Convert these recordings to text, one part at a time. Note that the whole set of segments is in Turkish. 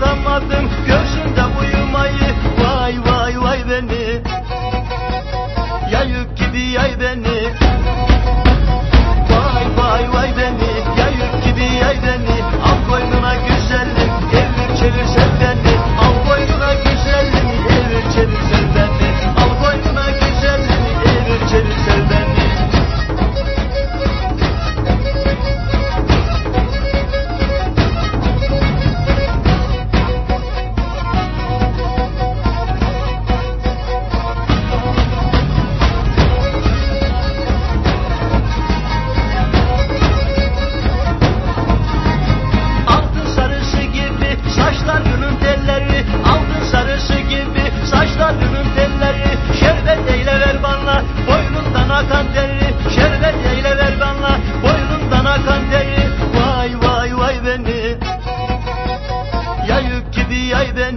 başaramadım Göğsünde uyumayı. Vay vay vay beni.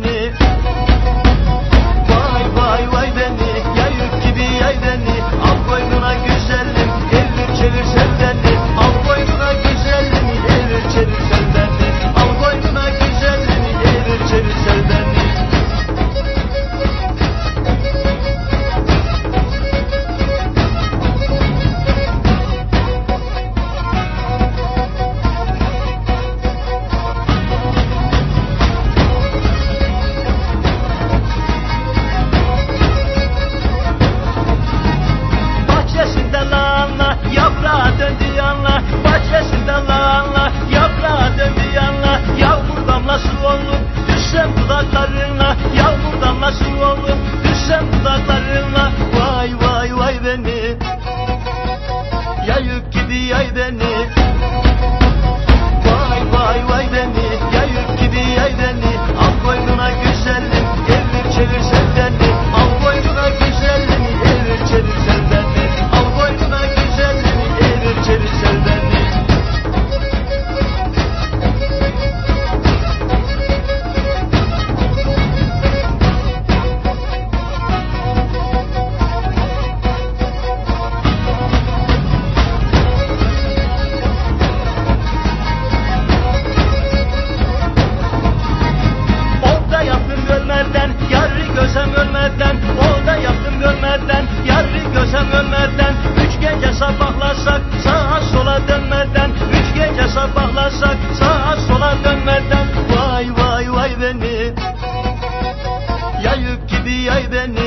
beni. Vay vay vay beni. Yay gibi yay beni. yay beni. görsem ölmeden Orada yattım görmeden Yarı görsem ölmeden Üç gece sabahlarsak Sağa sola dönmeden Üç gece sabahlarsak Sağa sola dönmeden Vay vay vay beni. Yayık gibi yay beni.